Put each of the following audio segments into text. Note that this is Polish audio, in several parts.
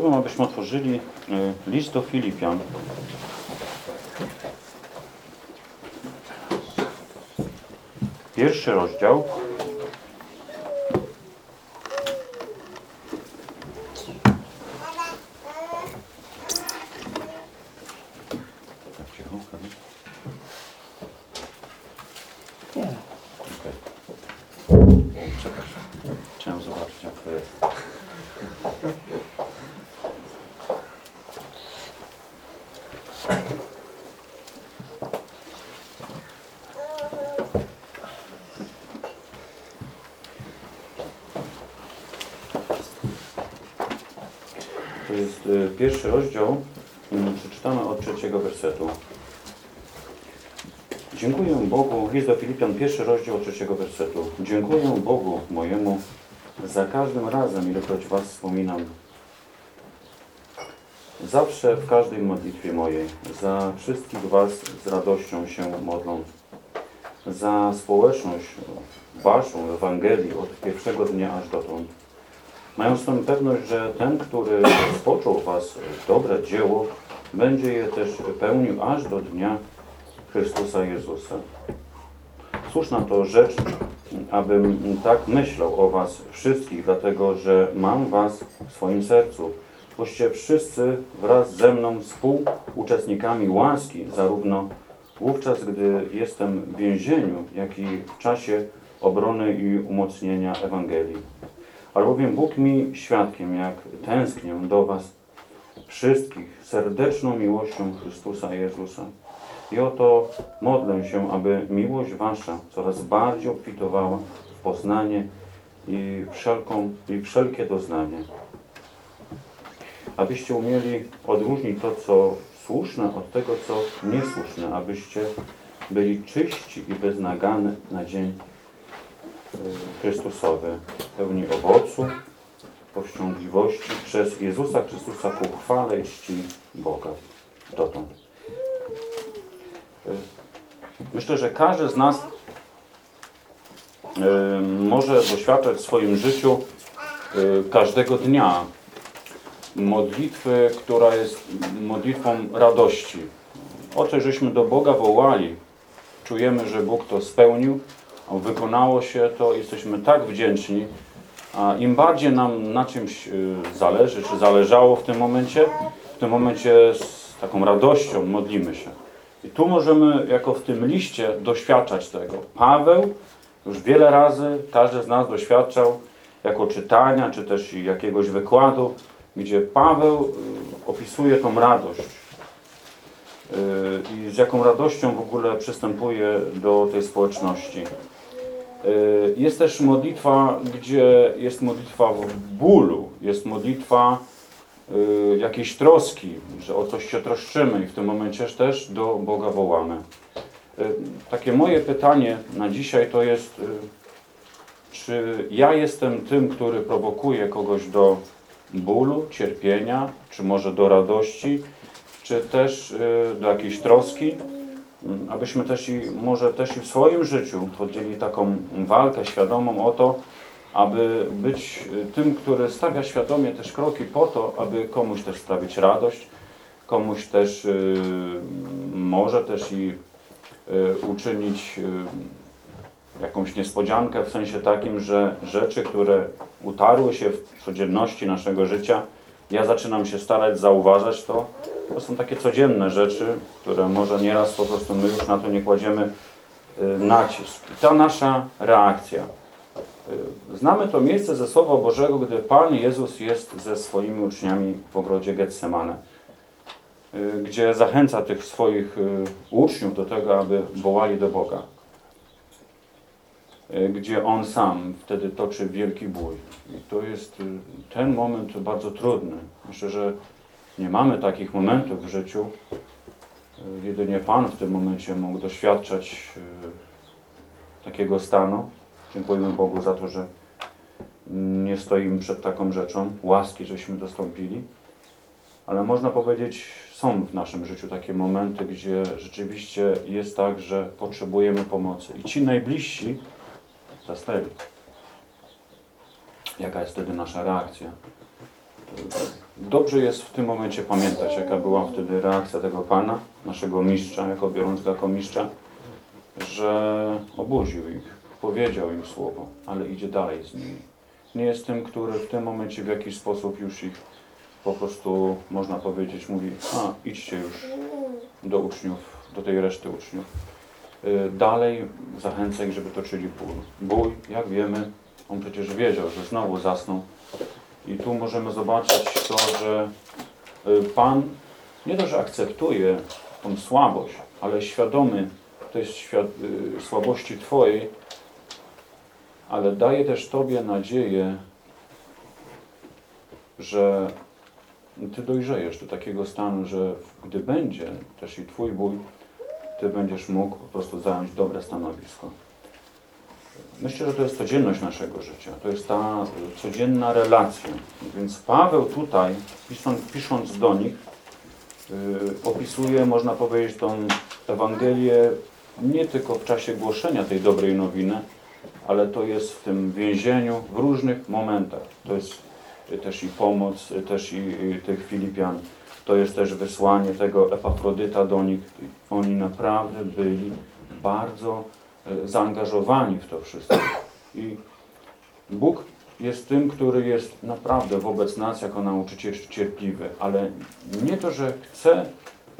Chciałbym, abyśmy otworzyli y, list do Filipian. Pierwszy rozdział. Tak, cicho, Kamil. Nie. Okej. O, Przepraszam. Chciałem zobaczyć, jak to jest. To jest y, pierwszy rozdział. Przeczytamy od trzeciego wersetu. Dziękuję Bogu, jest do Filipian pierwszy rozdział od trzeciego wersetu. Dziękuję Bogu mojemu za każdym razem, ilekroć Was wspominam. Zawsze w każdej modlitwie mojej, za wszystkich Was z radością się modlą. Za społeczność Waszą Ewangelii od pierwszego dnia aż dotąd. Mając tą pewność, że ten, który spoczął w Was dobre dzieło, będzie je też pełnił aż do dnia Chrystusa Jezusa. Słuszna to rzecz, abym tak myślał o Was wszystkich, dlatego że mam Was w swoim sercu. Boście wszyscy wraz ze mną współuczestnikami łaski, zarówno wówczas, gdy jestem w więzieniu, jak i w czasie obrony i umocnienia Ewangelii. Albowiem Bóg mi świadkiem, jak tęsknię do Was wszystkich serdeczną miłością Chrystusa Jezusa. I oto modlę się, aby miłość Wasza coraz bardziej obfitowała w poznanie i, wszelką, i wszelkie doznanie. Abyście umieli odróżnić to, co słuszne od tego, co niesłuszne, abyście byli czyści i beznagane na dzień Chrystusowy, pełni owocu, powściągliwości przez Jezusa Chrystusa ku chwale i czci Boga. Dotąd. Myślę, że każdy z nas y, może doświadczać w swoim życiu y, każdego dnia modlitwy, która jest modlitwą radości. O coś żeśmy do Boga wołali, czujemy, że Bóg to spełnił, wykonało się to, jesteśmy tak wdzięczni, a im bardziej nam na czymś y, zależy, czy zależało w tym momencie, w tym momencie z taką radością modlimy się. I tu możemy, jako w tym liście, doświadczać tego. Paweł już wiele razy, każdy z nas doświadczał, jako czytania, czy też jakiegoś wykładu, gdzie Paweł y, opisuje tą radość. Y, I z jaką radością w ogóle przystępuje do tej społeczności. Y, Jest też modlitwa, gdzie jest modlitwa bólu, jest modlitwa y, jakiejś troski, że o coś się troszczymy i w tym momencie też do Boga wołamy. Y, Takie moje pytanie na dzisiaj to jest, czy ja jestem tym, który prowokuje kogoś do bólu, cierpienia, czy może do radości, czy też do jakiejś troski, abyśmy też i może też i w swoim życiu podjęli taką walkę świadomą o to, aby być y, tym, który stawia świadomie też kroki po to, aby komuś też sprawić radość, komuś też y, może też i y, uczynić y, jakąś niespodziankę w sensie takim, że rzeczy, które utarły się w codzienności naszego życia, ja zaczynam się starać zauważać to. To są takie codzienne rzeczy, które może nieraz po prostu my już na to nie kładziemy y, nacisk. I ta nasza reakcja. Y, Znamy to miejsce ze Słowa Bożego, gdy Pan Jezus jest ze swoimi uczniami w ogrodzie Getsemane, y, gdzie zachęca tych swoich uczniów do tego, aby wołali do Boga. Y, Gdzie On sam wtedy toczy wielki bój. I to jest y, ten moment bardzo trudny. Myślę, że nie mamy takich momentów w życiu. Y, Jedynie Pan w tym momencie mógł doświadczać takiego stanu. Dziękujemy Bogu za to, że nie stoimy przed taką rzeczą, łaski, żeśmy dostąpili. Ale można powiedzieć, są w naszym życiu takie momenty, gdzie rzeczywiście jest tak, że potrzebujemy pomocy. I ci najbliżsi zastali. Jaka jest wtedy nasza reakcja? dobrze jest w tym momencie pamiętać, jaka była wtedy reakcja tego Pana, naszego mistrza, jako biorąc go jako mistrza, że obudził ich, powiedział im słowo, ale idzie dalej z nimi. Nie jest tym, który w tym momencie w jakiś sposób już ich po prostu, można powiedzieć, mówi, a idźcie już do uczniów, do tej reszty uczniów. Y, Dalej zachęca ich, żeby toczyli ból. Ból, jak wiemy, on przecież wiedział, że znowu zasnął. I tu możemy zobaczyć to, że y, Pan nie to, że akceptuje tą słabość, ale świadomy to jest świat, y, słabości Twojej, ale daje też Tobie nadzieję, że Ty dojrzejesz do takiego stanu, że gdy będzie też i Twój ból, Ty będziesz mógł po prostu zająć dobre stanowisko. Myślę, że to jest codzienność naszego życia. To jest ta codzienna relacja. Więc Paweł tutaj, pisząc, pisząc do nich, y, opisuje, można powiedzieć, tą Ewangelię nie tylko w czasie głoszenia tej dobrej nowiny, ale to jest w tym więzieniu w różnych momentach. To jest też i pomoc, też i, i tych Filipian. To jest też wysłanie tego Epafrodyta do nich. Oni naprawdę byli bardzo y, zaangażowani w to wszystko. I Bóg jest tym, który jest naprawdę wobec nas jako nauczyciel cierpliwy, ale nie to, że chce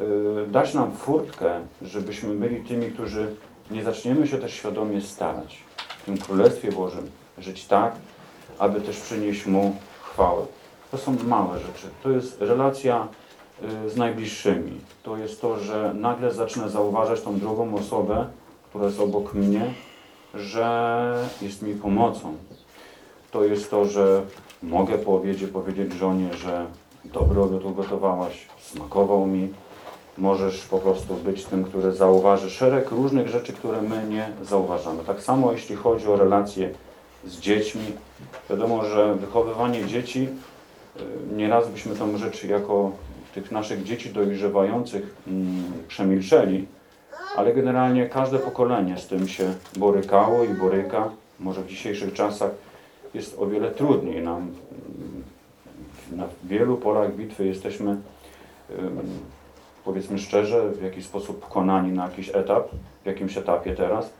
y, dać nam furtkę, żebyśmy byli tymi, którzy nie zaczniemy się też świadomie starać w tym Królestwie Bożym, żyć tak, aby też przynieść Mu chwałę. To są małe rzeczy. To jest relacja z najbliższymi. To jest to, że nagle zacznę zauważać tą drugą osobę, która jest obok mnie, że jest mi pomocą. To jest to, że mogę po obiedzie powiedzieć żonie, że dobry obiad ugotowałaś, smakował mi. Możesz po prostu być tym, który zauważy szereg różnych rzeczy, które my nie zauważamy. Tak samo jeśli chodzi o relacje z dziećmi. Wiadomo, że wychowywanie dzieci, y, nieraz byśmy tą rzecz jako tych naszych dzieci dojrzewających mm, przemilczeli, ale generalnie każde pokolenie z tym się borykało i boryka. Może w dzisiejszych czasach jest o wiele trudniej nam. mm, Na wielu polach bitwy jesteśmy, powiedzmy szczerze, w jakiś sposób pokonani na jakiś etap, w jakimś etapie teraz,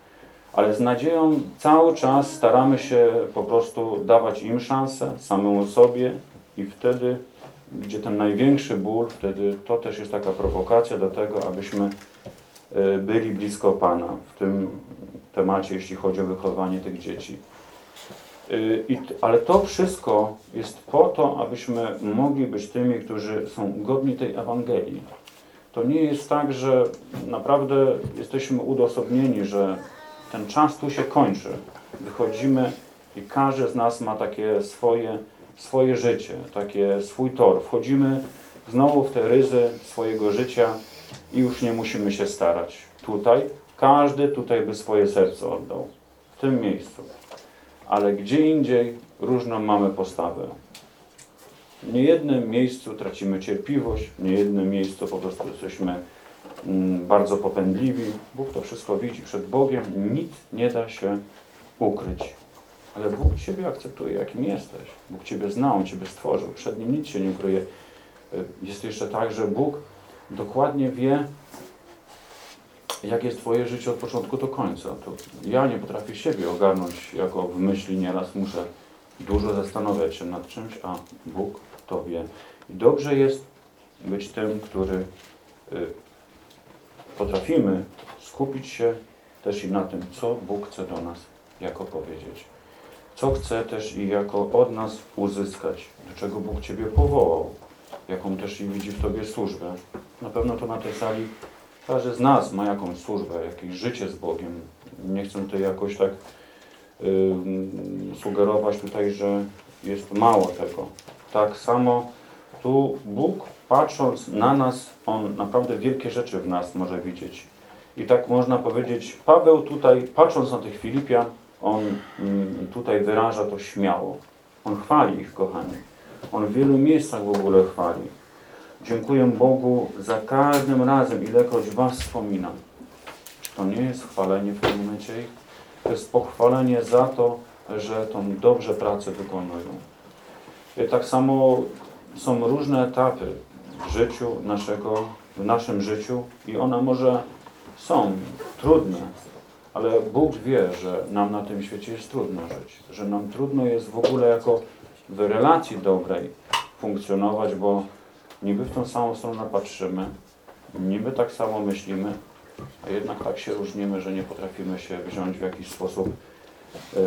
ale z nadzieją cały czas staramy się po prostu dawać im szansę, samemu sobie i wtedy, gdzie ten największy ból, wtedy to też jest taka prowokacja do tego, abyśmy y, byli blisko Pana w tym temacie, jeśli chodzi o wychowanie tych dzieci. Y, I, ale to wszystko jest po to, abyśmy mogli być tymi, którzy są godni tej Ewangelii. To nie jest tak, że naprawdę jesteśmy udosobnieni, że ten czas tu się kończy. Wychodzimy i każdy z nas ma takie swoje, swoje życie, takie swój tor. Wchodzimy znowu w te ryzy swojego życia i już nie musimy się starać. Tutaj każdy tutaj by swoje serce oddał. W tym miejscu ale gdzie indziej różną mamy postawę. W niejednym miejscu tracimy cierpliwość, w niejednym miejscu po prostu jesteśmy mm, bardzo popędliwi. Bóg to wszystko widzi. Przed Bogiem nic nie da się ukryć. Ale Bóg Ciebie akceptuje, jakim jesteś. Bóg Ciebie zna, On Ciebie stworzył. Przed Nim nic się nie ukryje. Y, Jest jeszcze tak, że Bóg dokładnie wie, jak jest Twoje życie od początku do końca. To ja nie potrafię siebie ogarnąć jako w myśli nieraz muszę dużo zastanawiać się nad czymś, a Bóg to wie. I dobrze jest być tym, który y, potrafimy skupić się też i na tym, co Bóg chce do nas jako powiedzieć. Co chce też i jako od nas uzyskać, do czego Bóg Ciebie powołał, jaką też i widzi w Tobie służbę. Na pewno to na tej sali każdy z nas ma jakąś służbę, jakieś życie z Bogiem. Nie chcę tutaj jakoś tak y, sugerować tutaj, że jest mało tego. Tak samo tu Bóg patrząc na nas, On naprawdę wielkie rzeczy w nas może widzieć. I tak można powiedzieć, Paweł tutaj patrząc na tych Filipian, on mm, tutaj wyraża to śmiało. On chwali ich, kochani. On w wielu miejscach w ogóle chwali. Dziękuję Bogu za każdym razem, ilekroć Was wspominam. To nie jest chwalenie w tym momencie ich, to jest pochwalenie za to, że tą dobrze pracę wykonują. I tak samo są różne etapy w życiu naszego, w naszym życiu i one może są trudne, ale Bóg wie, że nam na tym świecie jest trudno żyć, że nam trudno jest w ogóle jako w relacji dobrej funkcjonować, bo niby w tą samą stronę patrzymy, niby tak samo myślimy, a jednak tak się różnimy, że nie potrafimy się wziąć w jakiś sposób e,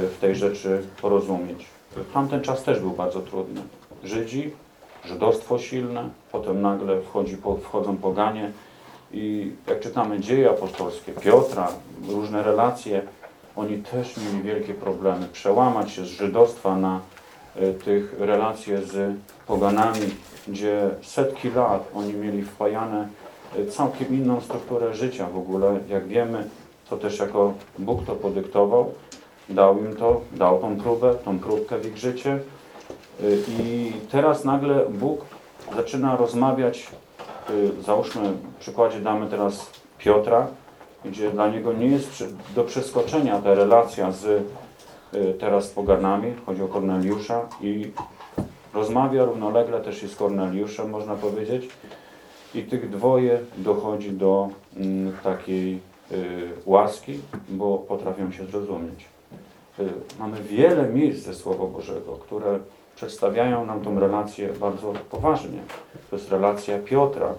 w tej rzeczy porozumieć. Tamten czas też był bardzo trudny. Żydzi, żydostwo silne, potem nagle wchodzi, wchodzą poganie i jak czytamy dzieje apostolskie, Piotra, różne relacje, oni też mieli wielkie problemy. Przełamać się z żydostwa na e, tych relacje z poganami, gdzie setki lat oni mieli wpajane e, całkiem inną strukturę życia w ogóle. Jak wiemy, to też jako Bóg to podyktował, dał im to, dał tą próbę, tą próbkę w ich życie. Y, I teraz nagle Bóg zaczyna rozmawiać, załóżmy, w przykładzie damy teraz Piotra, gdzie dla niego nie jest do przeskoczenia ta relacja z y, teraz poganami, chodzi o Korneliusza i rozmawia równolegle też i z Korneliuszem, można powiedzieć. I tych dwoje dochodzi do mm, takiej y, łaski, bo potrafią się zrozumieć. Y, Mamy wiele miejsc ze Słowa Bożego, które przedstawiają nam tą relację bardzo poważnie. To jest relacja Piotra,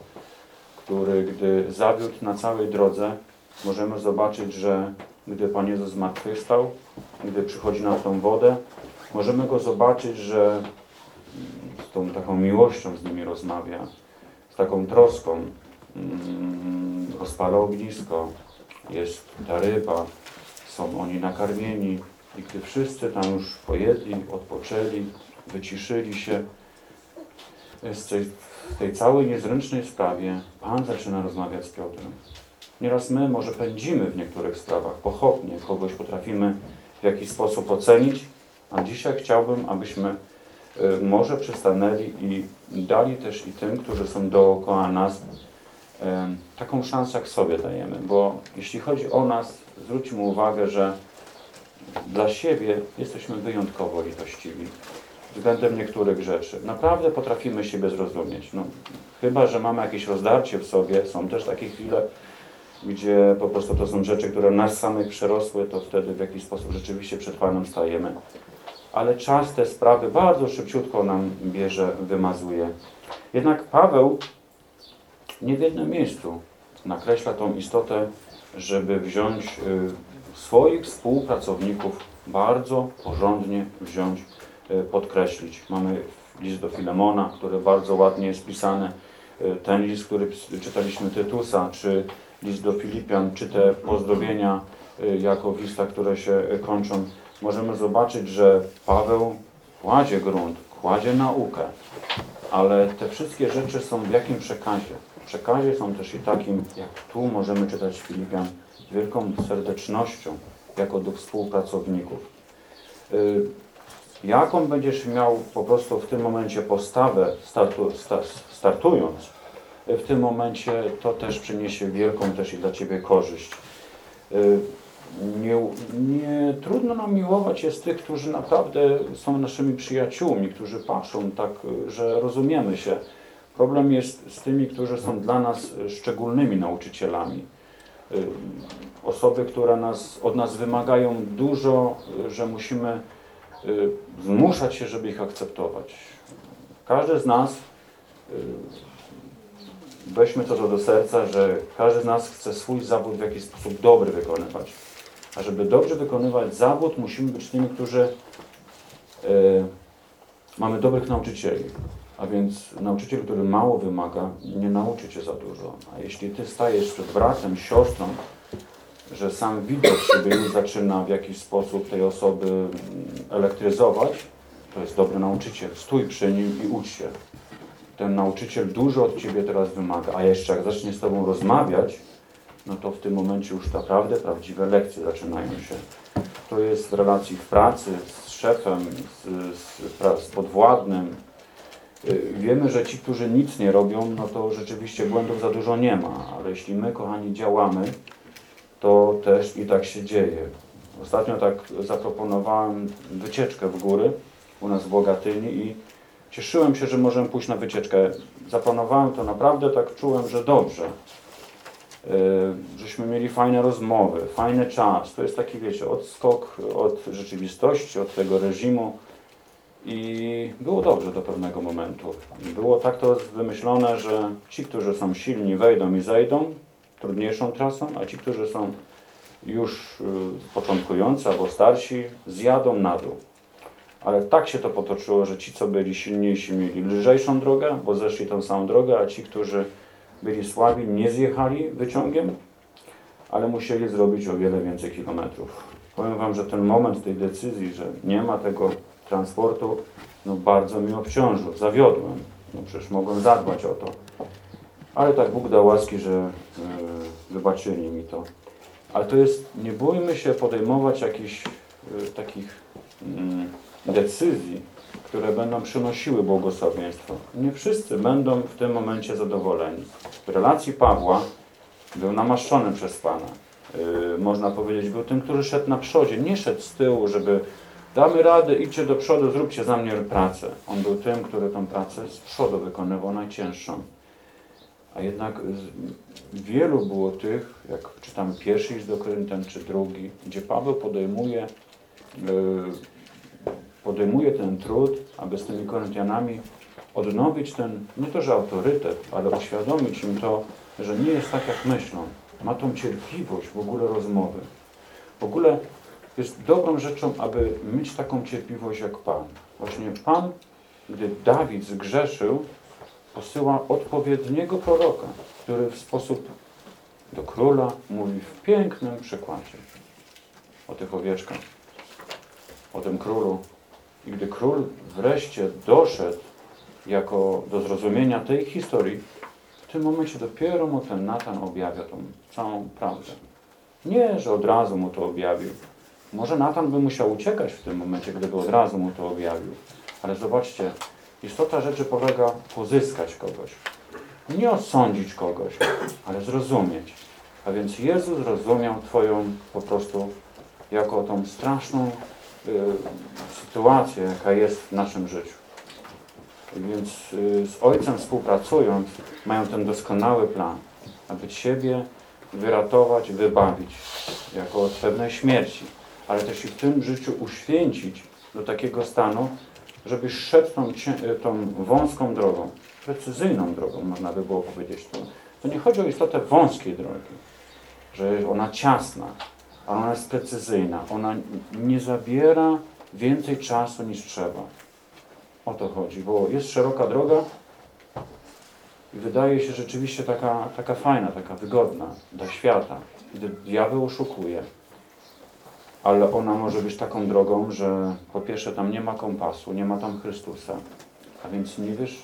który gdy zawiódł na całej drodze, możemy zobaczyć, że gdy Pan Jezus zmartwychwstał, gdy przychodzi na tą wodę, możemy go zobaczyć, że z tą taką miłością z nimi rozmawia, z taką troską. Mm, Rozpala ognisko, jest ta ryba, są oni nakarmieni i gdy wszyscy tam już pojedli, odpoczęli, wyciszyli się, z tej, w tej całej niezręcznej sprawie Pan zaczyna rozmawiać z Piotrem. Nieraz my może pędzimy w niektórych sprawach pochopnie, kogoś potrafimy w jakiś sposób ocenić, a dzisiaj chciałbym, abyśmy y, może przystanęli i dali też i tym, którzy są dookoła nas, y, taką szansę, jak sobie dajemy. Bo jeśli chodzi o nas, zwróćmy uwagę, że dla siebie jesteśmy wyjątkowo litościwi względem niektórych rzeczy. Naprawdę potrafimy siebie zrozumieć. No, chyba, że mamy jakieś rozdarcie w sobie, są też takie chwile, gdzie po prostu to są rzeczy, które nas samych przerosły, to wtedy w jakiś sposób rzeczywiście przed Panem stajemy. Ale czas te sprawy bardzo szybciutko nam bierze, wymazuje. Jednak Paweł nie w jednym miejscu nakreśla tą istotę, żeby wziąć y, swoich współpracowników bardzo porządnie wziąć, podkreślić. Mamy list do Filemona, który bardzo ładnie jest pisany. Y, Ten list, który czytaliśmy Tytusa, czy list do Filipian, czy te pozdrowienia y, jako w listach, które się kończą, możemy zobaczyć, że Paweł kładzie grunt, kładzie naukę, ale te wszystkie rzeczy są w jakim przekazie? W przekazie są też i takim, jak tu możemy czytać Filipian, wielką serdecznością, jako do współpracowników. Jaką będziesz miał po prostu w tym momencie postawę, startu, sta, startując, w tym momencie to też przyniesie wielką też i dla Ciebie korzyść. Y, Nie, nie trudno nam miłować jest tych, którzy naprawdę są naszymi przyjaciółmi, którzy patrzą tak, że rozumiemy się. Problem jest z tymi, którzy są dla nas szczególnymi nauczycielami. Y, Osoby, które nas, od nas wymagają dużo, że musimy zmuszać się, żeby ich akceptować. Każdy z nas, y, weźmy to do serca, że każdy z nas chce swój zawód w jakiś sposób dobry wykonywać. A żeby dobrze wykonywać zawód, musimy być tymi, którzy y, mamy dobrych nauczycieli. A więc nauczyciel, który mało wymaga, nie nauczy cię za dużo. A jeśli ty stajesz przed bratem, siostrą, że sam widok siebie już zaczyna w jakiś sposób tej osoby mm, elektryzować, to jest dobry nauczyciel. Stój przy nim i ucz się. Ten nauczyciel dużo od ciebie teraz wymaga, a jeszcze jak zacznie z tobą rozmawiać, no to w tym momencie już naprawdę prawdziwe lekcje zaczynają się. To jest w relacji w pracy z szefem, z, z, z podwładnym. Y, Wiemy, że ci, którzy nic nie robią, no to rzeczywiście błędów za dużo nie ma, ale jeśli my, kochani, działamy, to też i tak się dzieje. Ostatnio tak zaproponowałem wycieczkę w góry u nas w Bogatyni i cieszyłem się, że możemy pójść na wycieczkę. Zaplanowałem to naprawdę, tak czułem, że dobrze. Yy, żeśmy mieli fajne rozmowy, fajny czas. To jest taki, wiecie, odskok od rzeczywistości, od tego reżimu. I było dobrze do pewnego momentu. Było tak to wymyślone, że ci, którzy są silni, wejdą i zejdą trudniejszą trasą, a ci, którzy są już y, początkujący albo starsi, zjadą na dół. Ale tak się to potoczyło, że ci, co byli silniejsi, mieli lżejszą drogę, bo zeszli tą samą drogę, a ci, którzy byli słabi, nie zjechali wyciągiem, ale musieli zrobić o wiele więcej kilometrów. Powiem Wam, że ten moment tej decyzji, że nie ma tego transportu, no bardzo mi obciążył, zawiodłem. No przecież mogłem zadbać o to. Ale tak Bóg dał łaski, że e, wybaczyli mi to. Ale to jest, nie bójmy się podejmować jakichś e, takich mm, decyzji, które będą przynosiły błogosławieństwo. Nie wszyscy będą w tym momencie zadowoleni. W relacji Pawła był namaszczony przez Pana. Yy, można powiedzieć, był tym, który szedł na przodzie, nie szedł z tyłu, żeby damy radę, idźcie do przodu, zróbcie za mnie pracę. On był tym, który tą pracę z przodu wykonywał najcięższą. A jednak wielu było tych, jak czytamy pierwszy list do Koryntian, czy drugi, gdzie Paweł podejmuje yy, podejmuje ten trud, aby z tymi Koryntianami odnowić ten, nie to, że autorytet, ale uświadomić im to, że nie jest tak, jak myślą. Ma tą cierpliwość w ogóle rozmowy. W ogóle jest dobrą rzeczą, aby mieć taką cierpliwość jak Pan. Właśnie Pan, gdy Dawid zgrzeszył, posyła odpowiedniego proroka, który w sposób do króla mówi w pięknym przykładzie o tych owieczkach, o tym królu, i gdy król wreszcie doszedł jako do zrozumienia tej historii, w tym momencie dopiero mu ten Natan objawia tą całą prawdę. Nie, że od razu mu to objawił. Może Natan by musiał uciekać w tym momencie, gdyby od razu mu to objawił. Ale zobaczcie, istota rzeczy polega pozyskać kogoś. Nie osądzić kogoś, ale zrozumieć. A więc Jezus zrozumiał Twoją po prostu jako tą straszną y, sytuację, jaka jest w naszym życiu. Więc y, z Ojcem współpracując, mają ten doskonały plan, aby Ciebie wyratować, wybawić jako od pewnej śmierci, ale też i w tym życiu uświęcić do takiego stanu, żebyś szedł tą, y, tą wąską drogą, precyzyjną drogą, można by było powiedzieć. To, to nie chodzi o istotę wąskiej drogi, że ona ciasna, ale ona jest precyzyjna. Ona nie zabiera więcej czasu niż trzeba. O to chodzi, bo jest szeroka droga i wydaje się rzeczywiście taka, taka fajna, taka wygodna dla świata, gdy diabeł oszukuje. Ale ona może być taką drogą, że po pierwsze tam nie ma kompasu, nie ma tam Chrystusa, a więc nie wiesz,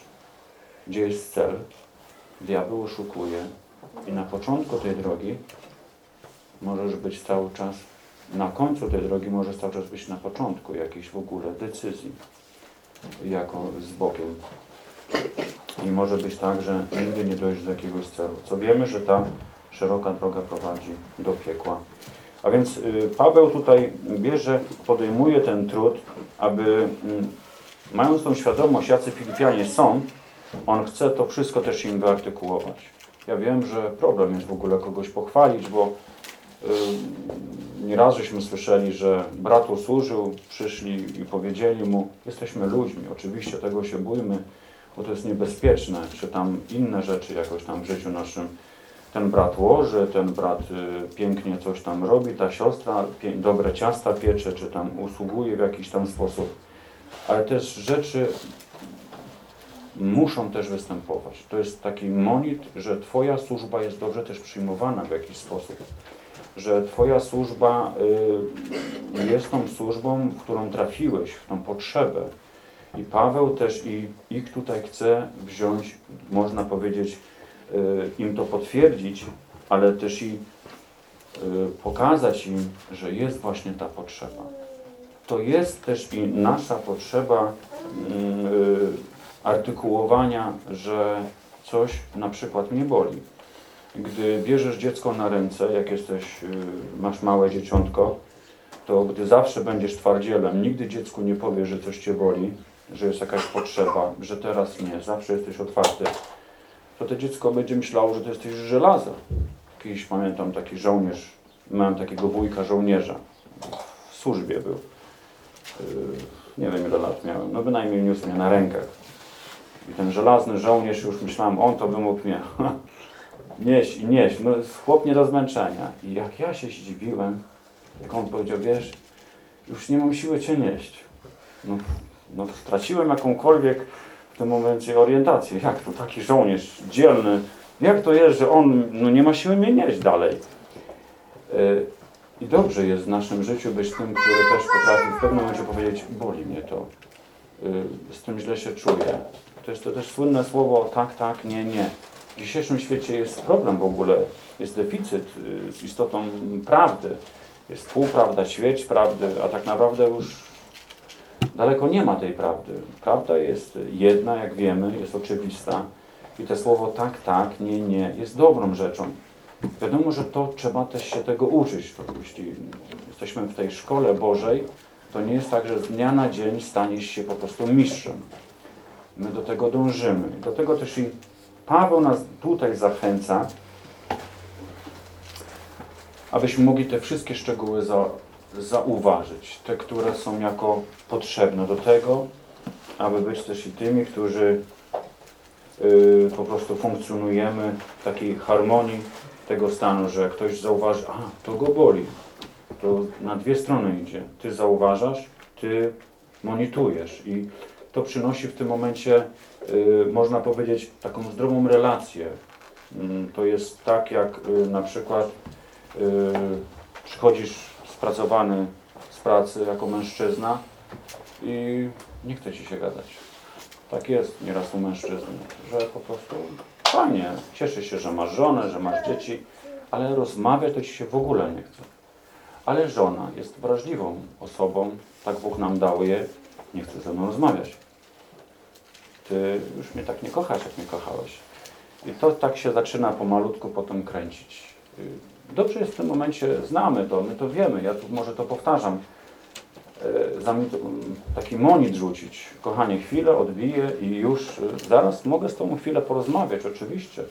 gdzie jest cel. Diabeł oszukuje i na początku tej drogi możesz być cały czas, na końcu tej drogi możesz cały czas być na początku jakiejś w ogóle decyzji, jako z Bogiem. I może być tak, że nigdy nie dojść do jakiegoś celu. Co wiemy, że ta szeroka droga prowadzi do piekła. A więc y, Paweł tutaj bierze, podejmuje ten trud, aby mm, mając tą świadomość, jacy Filipianie są, on chce to wszystko też im wyartykułować. Ja wiem, że problem jest w ogóle kogoś pochwalić, bo y, nieraz żeśmy słyszeli, że bratu służył, przyszli i powiedzieli mu, jesteśmy ludźmi, oczywiście tego się bójmy, bo to jest niebezpieczne, czy tam inne rzeczy jakoś tam w życiu naszym. Ten brat łoży, ten brat y, pięknie coś tam robi, ta siostra dobre ciasta piecze, czy tam usługuje w jakiś tam sposób. Ale też rzeczy muszą też występować. To jest taki monit, że Twoja służba jest dobrze też przyjmowana w jakiś sposób. Że Twoja służba y, jest tą służbą, w którą trafiłeś, w tą potrzebę. I Paweł też i ich tutaj chce wziąć, można powiedzieć, im to potwierdzić, ale też i y, pokazać im, że jest właśnie ta potrzeba. To jest też i nasza potrzeba y, artykułowania, że coś na przykład mnie boli. Gdy bierzesz dziecko na ręce, jak jesteś, y, masz małe dzieciątko, to gdy zawsze będziesz twardzielem, nigdy dziecku nie powiesz, że coś cię boli, że jest jakaś potrzeba, że teraz nie, zawsze jesteś otwarty, to to dziecko będzie myślało, że to jesteś z żelaza. Kiedyś pamiętam taki żołnierz, miałem takiego wujka żołnierza, w służbie był. Yy, Nie wiem ile lat miałem, no bynajmniej niósł mnie na rękach. I ten żelazny żołnierz, już myślałem, on to by mógł mnie nieść i nieść. No chłop nie do zmęczenia. I jak ja się zdziwiłem, jak on powiedział, wiesz, już nie mam siły Cię nieść. No, no straciłem jakąkolwiek tym momencie orientację. Jak to taki żołnierz dzielny, jak to jest, że on no, nie ma siły mnie nieść dalej? Yy, I dobrze jest w naszym życiu być tym, który też potrafi w pewnym momencie powiedzieć, boli mnie to, yy, z tym źle się czuję. To jest to też słynne słowo tak, tak, nie, nie. W dzisiejszym świecie jest problem w ogóle, jest deficyt yy, z istotą prawdy. Jest półprawda, ćwierć prawdy, a tak naprawdę już daleko nie ma tej prawdy. Prawda jest jedna, jak wiemy, jest oczywista. I to słowo tak, tak, nie, nie jest dobrą rzeczą. Wiadomo, że to trzeba też się tego uczyć. Jeśli jesteśmy w tej szkole Bożej, to nie jest tak, że z dnia na dzień staniesz się po prostu mistrzem. My do tego dążymy. Do tego też i Paweł nas tutaj zachęca, abyśmy mogli te wszystkie szczegóły za, zauważyć, te, które są jako potrzebne do tego, aby być też i tymi, którzy y, po prostu funkcjonujemy w takiej harmonii tego stanu, że ktoś zauważy, a to go boli, to na dwie strony idzie. Ty zauważasz, ty monitorujesz i to przynosi w tym momencie, y, można powiedzieć, taką zdrową relację. Mm, To jest tak, jak y, na przykład y, przychodzisz spracowany z pracy jako mężczyzna i nie chce ci się gadać. Tak jest nieraz u mężczyzn, że po prostu fajnie, cieszy się, że masz żonę, że masz dzieci, ale rozmawiać to ci się w ogóle nie chce. Ale żona jest wrażliwą osobą, tak Bóg nam dał je, nie chce ze mną rozmawiać. Ty już mnie tak nie kochasz, jak mnie kochałeś. I to tak się zaczyna pomalutku potem kręcić. Dobrze jest w tym momencie, znamy to, my to wiemy, ja tu może to powtarzam, e, mm, taki monit rzucić. Kochanie, chwilę odbiję i już e, zaraz mogę z Tobą chwilę porozmawiać, oczywiście.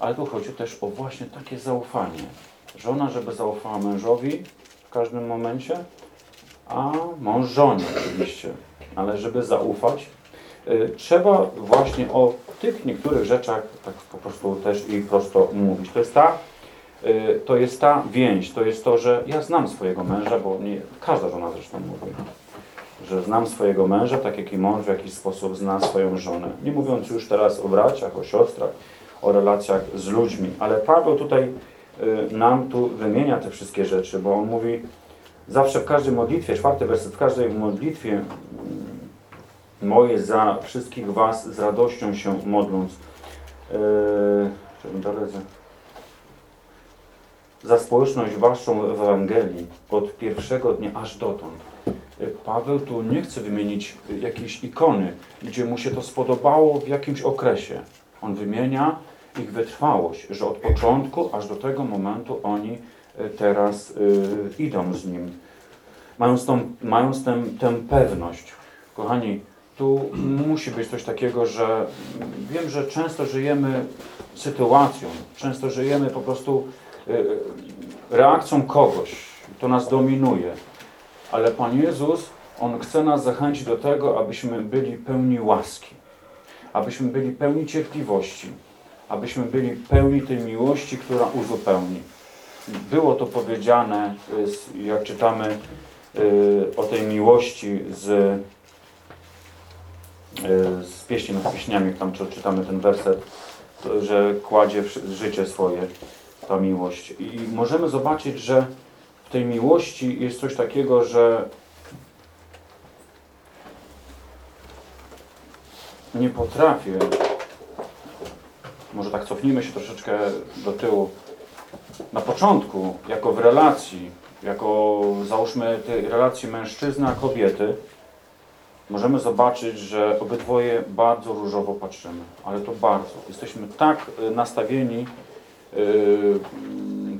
Ale tu chodzi też o właśnie takie zaufanie. Żona, żeby zaufała mężowi w każdym momencie, a mąż żonie oczywiście. Ale żeby zaufać, y, trzeba właśnie o tych niektórych rzeczach tak po prostu też i prosto mówić. To jest ta, to jest ta więź, to jest to, że ja znam swojego męża, bo nie, każda żona zresztą mówi, że znam swojego męża, tak jak i mąż w jakiś sposób zna swoją żonę. Nie mówiąc już teraz o braciach, o siostrach, o relacjach z ludźmi, ale Paweł tutaj y, nam tu wymienia te wszystkie rzeczy, bo on mówi zawsze w każdej modlitwie, czwarty werset, w każdej modlitwie mm, mojej za wszystkich was z radością się modląc. Yy, za, społeczność waszą w Ewangelii od pierwszego dnia aż dotąd. Yy, Paweł tu nie chce wymienić y, jakiejś ikony, gdzie mu się to spodobało w jakimś okresie. On wymienia ich wytrwałość, że od początku aż do tego momentu oni y, teraz idą z nim. Mając, tą, mając tę, tę pewność. Kochani, tu musi być coś takiego, że wiem, że często żyjemy sytuacją, często żyjemy po prostu reakcją kogoś. To nas dominuje. Ale Pan Jezus, On chce nas zachęcić do tego, abyśmy byli pełni łaski, abyśmy byli pełni cierpliwości, abyśmy byli pełni tej miłości, która uzupełni. Było to powiedziane, z- jak czytamy o tej miłości z, z pieśni nad pieśniami, tam czy- czytamy ten werset, że kładzie życie swoje, ta miłość. I możemy zobaczyć, że w tej miłości jest coś takiego, że nie potrafię, może tak cofnijmy się troszeczkę do tyłu, na początku, jako w relacji, jako załóżmy tej relacji mężczyzna a kobiety, możemy zobaczyć, że obydwoje bardzo różowo patrzymy, ale to bardzo. Jesteśmy tak y, nastawieni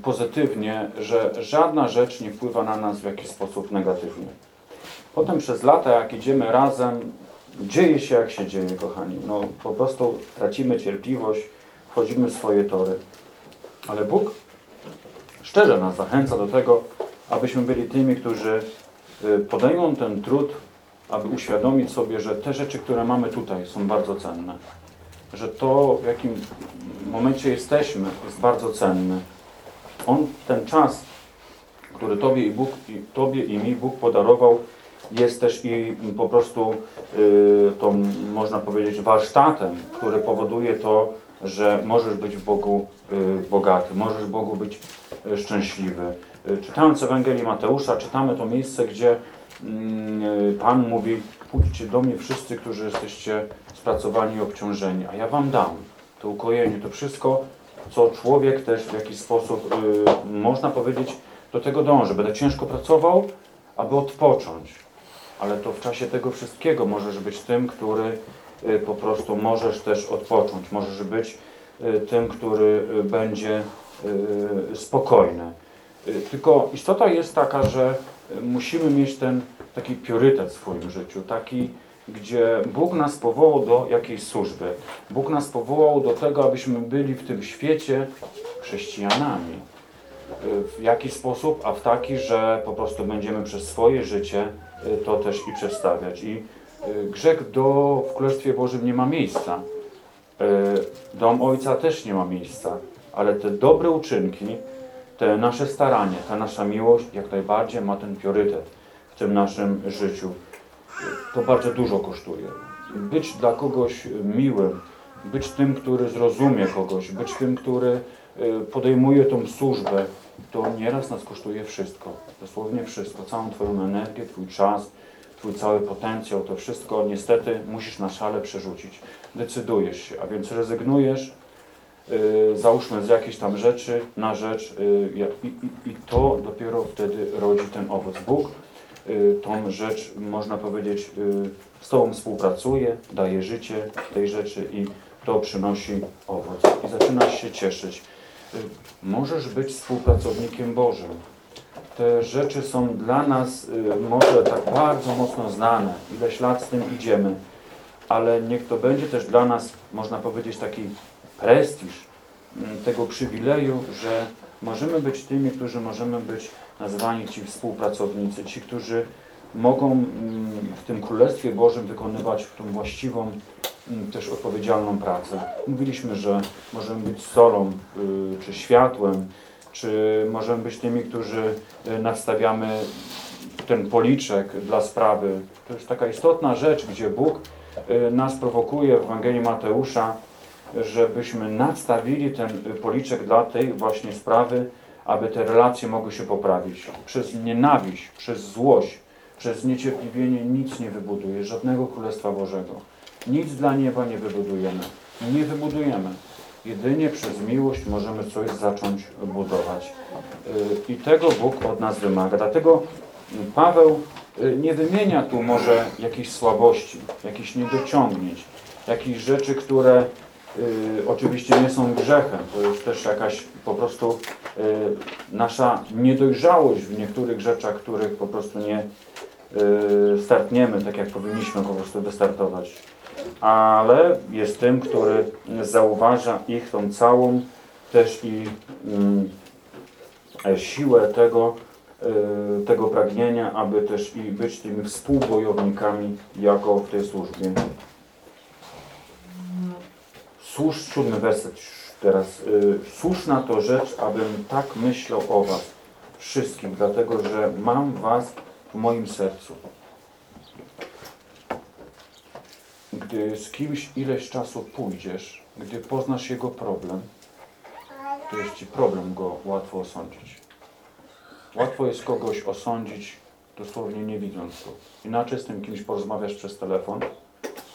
pozytywnie, że żadna rzecz nie wpływa na nas w jakiś sposób negatywnie. Potem przez lata, jak idziemy razem, dzieje się jak się dzieje, kochani. No po prostu tracimy cierpliwość, wchodzimy w swoje tory. Ale Bóg szczerze nas zachęca do tego, abyśmy byli tymi, którzy y, podejmą ten trud, aby uświadomić sobie, że te rzeczy, które mamy tutaj są bardzo cenne. Że to, w jakim momencie jesteśmy, jest bardzo cenne. On, ten czas, który Tobie i, Bóg, i, tobie i mi Bóg podarował, jest też i po prostu y, tą, można powiedzieć, warsztatem, który powoduje to, że możesz być w Bogu y, bogaty, możesz w Bogu być y, szczęśliwy. Y, czytając Ewangelię Mateusza, czytamy to miejsce, gdzie mm, y, Pan mówi, pójdźcie do mnie wszyscy, którzy jesteście spracowani i obciążeni, a ja wam dam to ukojenie, to wszystko, co człowiek też w jakiś sposób, y, można powiedzieć, do tego dąży. Będę ciężko pracował, aby odpocząć. Ale to w czasie tego wszystkiego możesz być tym, który y, po prostu możesz też odpocząć. Możesz być y, tym, który będzie spokojny. Tylko istota jest taka, że musimy mieć ten taki priorytet w swoim życiu, taki, gdzie Bóg nas powołał do jakiejś służby. Bóg nas powołał do tego, abyśmy byli w tym świecie chrześcijanami. Y, W jaki sposób? A w taki, że po prostu będziemy przez swoje życie y, to też i przedstawiać. I y, grzech do, w Królestwie Bożym nie ma miejsca. Dom Ojca też nie ma miejsca. Ale te dobre uczynki, te nasze staranie, ta nasza miłość jak najbardziej ma ten priorytet w tym naszym życiu. To bardzo dużo kosztuje. Być dla kogoś miłym, być tym, który zrozumie kogoś, być tym, który y, podejmuje tą służbę, to nieraz nas kosztuje wszystko. Dosłownie wszystko. Całą Twoją energię, Twój czas, Twój cały potencjał, to wszystko niestety musisz na szale przerzucić. Decydujesz się, a więc rezygnujesz, y, załóżmy z jakiejś tam rzeczy na rzecz y, i, i, i to dopiero wtedy rodzi ten owoc. Bóg tą rzecz, można powiedzieć, y, z Tobą współpracuje, daje życie tej rzeczy i to przynosi owoc. I zaczynasz się cieszyć. Y, Możesz być współpracownikiem Bożym. Te rzeczy są dla nas y, może tak bardzo mocno znane, ileś lat z tym idziemy, ale niech to będzie też dla nas, można powiedzieć, taki prestiż tego przywileju, że możemy być tymi, którzy możemy być nazwani ci współpracownicy, ci, którzy mogą mm, w tym Królestwie Bożym wykonywać tą właściwą, mm, też odpowiedzialną pracę. Mówiliśmy, że możemy być solą y, czy światłem, czy możemy być tymi, którzy y, nadstawiamy ten policzek dla sprawy. To jest taka istotna rzecz, gdzie Bóg y, nas prowokuje w Ewangelii Mateusza, żebyśmy nadstawili ten policzek dla tej właśnie sprawy, aby te relacje mogły się poprawić. Przez nienawiść, przez złość, przez niecierpliwienie nic nie wybuduje, żadnego Królestwa Bożego. Nic dla nieba nie wybudujemy. Nie wybudujemy. Jedynie przez miłość możemy coś zacząć budować. Y, I tego Bóg od nas wymaga. Dlatego Paweł y, nie wymienia tu może jakichś słabości, jakichś niedociągnięć, jakichś rzeczy, które oczywiście nie są grzechem. To jest też jakaś po prostu y, nasza niedojrzałość w niektórych rzeczach, których po prostu nie y, startniemy tak, jak powinniśmy po prostu wystartować. Ale jest tym, który zauważa ich tą całą też i mm, siłę tego, y, tego pragnienia, aby też i być tymi współbojownikami jako w tej służbie. Służ, siódmy werset teraz. Y, Słuszna to rzecz, abym tak myślał o was wszystkim, dlatego że mam was w moim sercu. Gdy z kimś ileś czasu pójdziesz, gdy poznasz jego problem, to jest ci problem go łatwo osądzić. Łatwo jest kogoś osądzić dosłownie nie widząc go. Inaczej z tym kimś porozmawiasz przez telefon,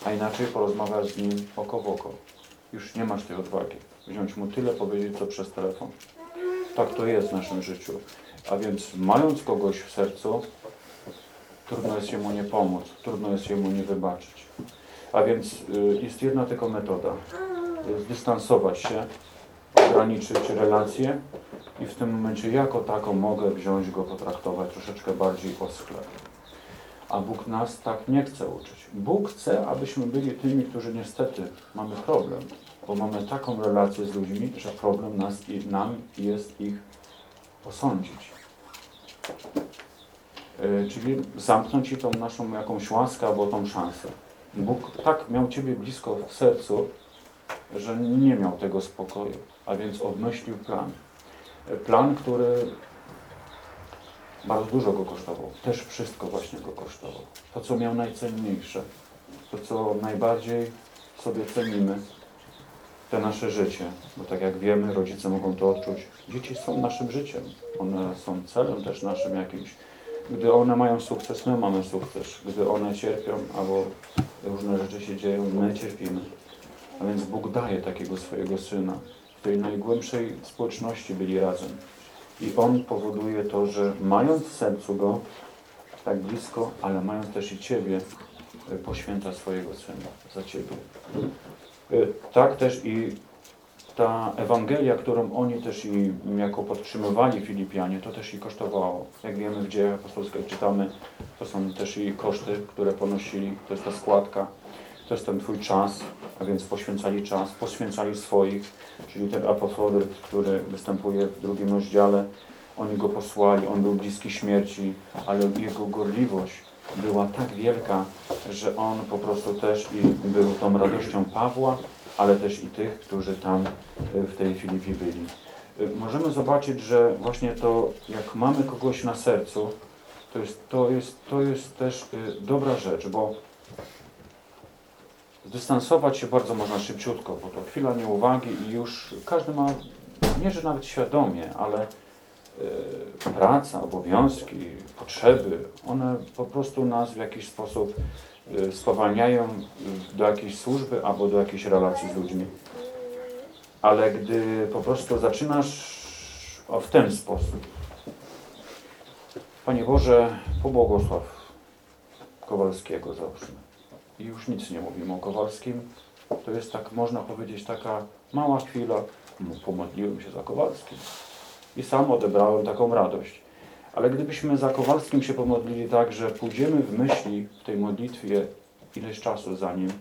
a inaczej porozmawiasz z nim oko w oko. Już nie masz tej odwagi. Wziąć mu tyle powiedzieć, co przez telefon. Tak to jest w naszym życiu. A więc mając kogoś w sercu, trudno jest jemu nie pomóc, trudno jest jemu nie wybaczyć. A więc y, jest jedna tylko metoda. Zdystansować się, ograniczyć relacje i w tym momencie jako taką mogę wziąć go, potraktować troszeczkę bardziej oschle. A Bóg nas tak nie chce uczyć. Bóg chce, abyśmy byli tymi, którzy niestety mamy problem, bo mamy taką relację z ludźmi, że problem nas i nam jest ich osądzić. Yy, czyli zamknąć i tą naszą jakąś łaskę albo tą szansę. Bóg tak miał Ciebie blisko w sercu, że nie miał tego spokoju, a więc obmyślił plan. Yy, Plan, który bardzo dużo go kosztował. Też wszystko właśnie go kosztował. To, co miał najcenniejsze, to, co najbardziej sobie cenimy, to nasze życie. Bo tak jak wiemy, rodzice mogą to odczuć. Dzieci są naszym życiem. One są celem też naszym jakimś. Gdy one mają sukces, my mamy sukces. Gdy one cierpią albo różne rzeczy się dzieją, my cierpimy. A więc Bóg daje takiego swojego Syna. W tej najgłębszej społeczności byli razem. I On powoduje to, że mając w sercu Go tak blisko, ale mając też i Ciebie, y, poświęca swojego Syna za Ciebie. Y, Tak też i ta Ewangelia, którą oni też i jako podtrzymywali Filipianie, to też i kosztowało. Jak wiemy w dziejach apostolskich czytamy, to są też i koszty, które ponosili, to jest ta składka, to jest ten Twój czas, a więc poświęcali czas, poświęcali swoich, czyli ten apostoł, który występuje w drugim rozdziale, oni go posłali, on był bliski śmierci, ale jego gorliwość była tak wielka, że on po prostu też i był tą radością Pawła, ale też i tych, którzy tam y, w tej Filipi byli. Y, Możemy zobaczyć, że właśnie to, jak mamy kogoś na sercu, to jest, to jest, to jest też y, dobra rzecz, bo zdystansować się bardzo można szybciutko, bo to chwila nieuwagi i już każdy ma, nie że nawet świadomie, ale y, praca, obowiązki, potrzeby, one po prostu nas w jakiś sposób y, spowalniają y, do jakiejś służby albo do jakiejś relacji z ludźmi. Ale gdy po prostu zaczynasz o, w ten sposób, Panie Boże, pobłogosław Kowalskiego załóżmy. I już nic nie mówimy o Kowalskim. To jest tak, można powiedzieć, taka mała chwila. No, pomodliłem się za Kowalskim. I sam odebrałem taką radość. Ale gdybyśmy za Kowalskim się pomodlili tak, że pójdziemy w myśli w tej modlitwie ileś czasu za nim,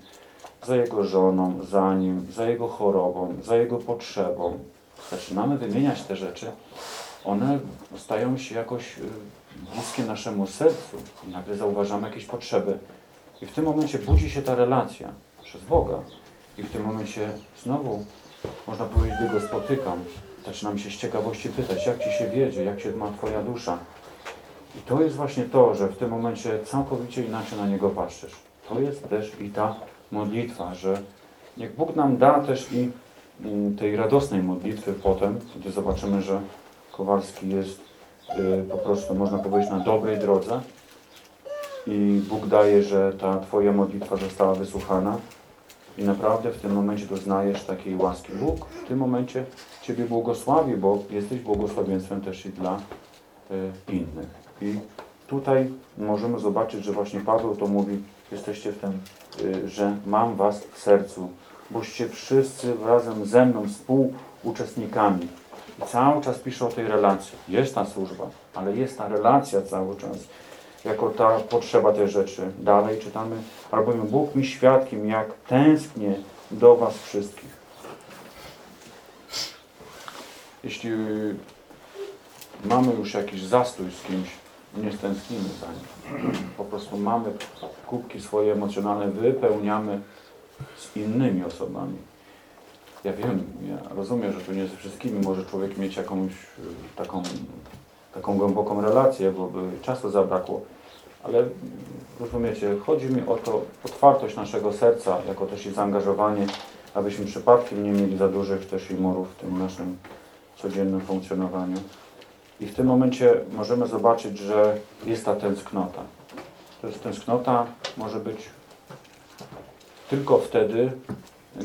za jego żoną, za nim, za jego chorobą, za jego potrzebą, zaczynamy wymieniać te rzeczy, one stają się jakoś y, bliskie naszemu sercu. Nagle zauważamy jakieś potrzeby. I w tym momencie budzi się ta relacja przez Boga. I w tym momencie znowu, można powiedzieć, gdy Go spotykam, zaczynam się z ciekawości pytać, jak Ci się wiedzie, jak się ma Twoja dusza. I to jest właśnie to, że w tym momencie całkowicie inaczej na Niego patrzysz. To jest też i ta modlitwa, że niech Bóg nam da też i mm, tej radosnej modlitwy potem, gdy zobaczymy, że Kowalski jest y, po prostu, można powiedzieć, na dobrej drodze i Bóg daje, że ta Twoja modlitwa została wysłuchana i naprawdę w tym momencie doznajesz takiej łaski. Bóg w tym momencie Ciebie błogosławi, bo jesteś błogosławieństwem też i dla y, innych. I tutaj możemy zobaczyć, że właśnie Paweł to mówi, jesteście w tym, y, że mam Was w sercu, boście wszyscy razem ze mną współuczestnikami. I cały czas pisze o tej relacji. Jest ta służba, ale jest ta relacja cały czas. Jako ta potrzeba tej rzeczy. Dalej czytamy, albowiem Bóg mi świadkiem, jak tęsknię do Was wszystkich. Jeśli mamy już jakiś zastój z kimś, nie stęsknimy za nim. Po prostu mamy kubki swoje emocjonalne, wypełniamy z innymi osobami. Ja wiem, ja rozumiem, że tu nie ze wszystkimi może człowiek mieć jakąś y, taką, taką głęboką relację, bo by czasu zabrakło. Ale rozumiecie, chodzi mi o to otwartość naszego serca, jako też i zaangażowanie, abyśmy przypadkiem nie mieli za dużych też i murów w tym naszym codziennym funkcjonowaniu. I w tym momencie możemy zobaczyć, że jest ta tęsknota. To jest tęsknota może być tylko wtedy,